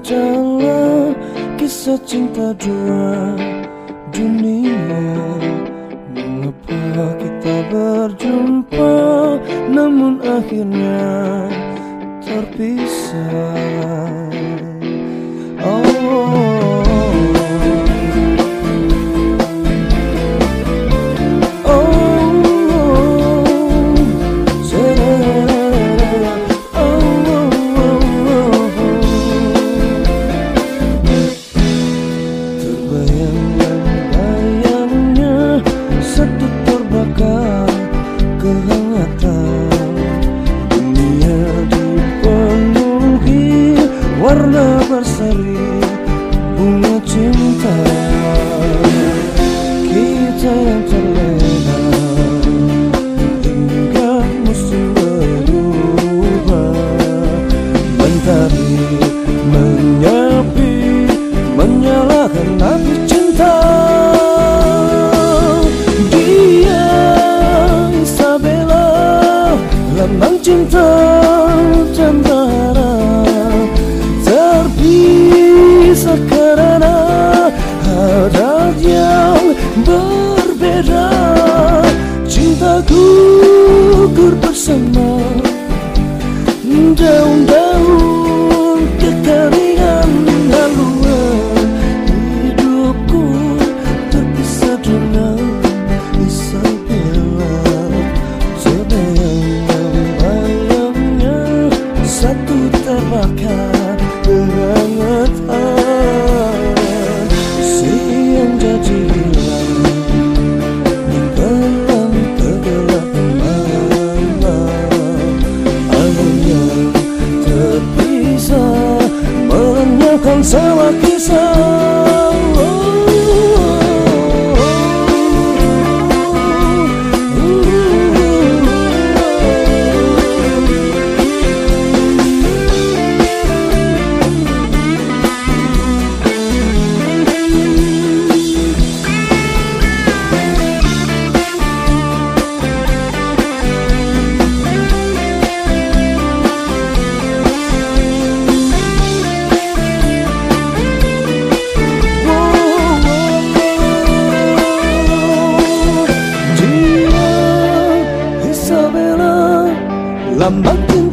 jangan kisah cinta dua dunia Mengapa kita berjumpa namun akhirnya terpisah. Berseri bunga cinta. Kita yang terlena berbeda Cintaku gugur bersama. Daun-daun kekeringan haluan Hidupku terpisah dengan Isabella Sebayang-bayangnya satu terbakar berangat sewa lambang cinta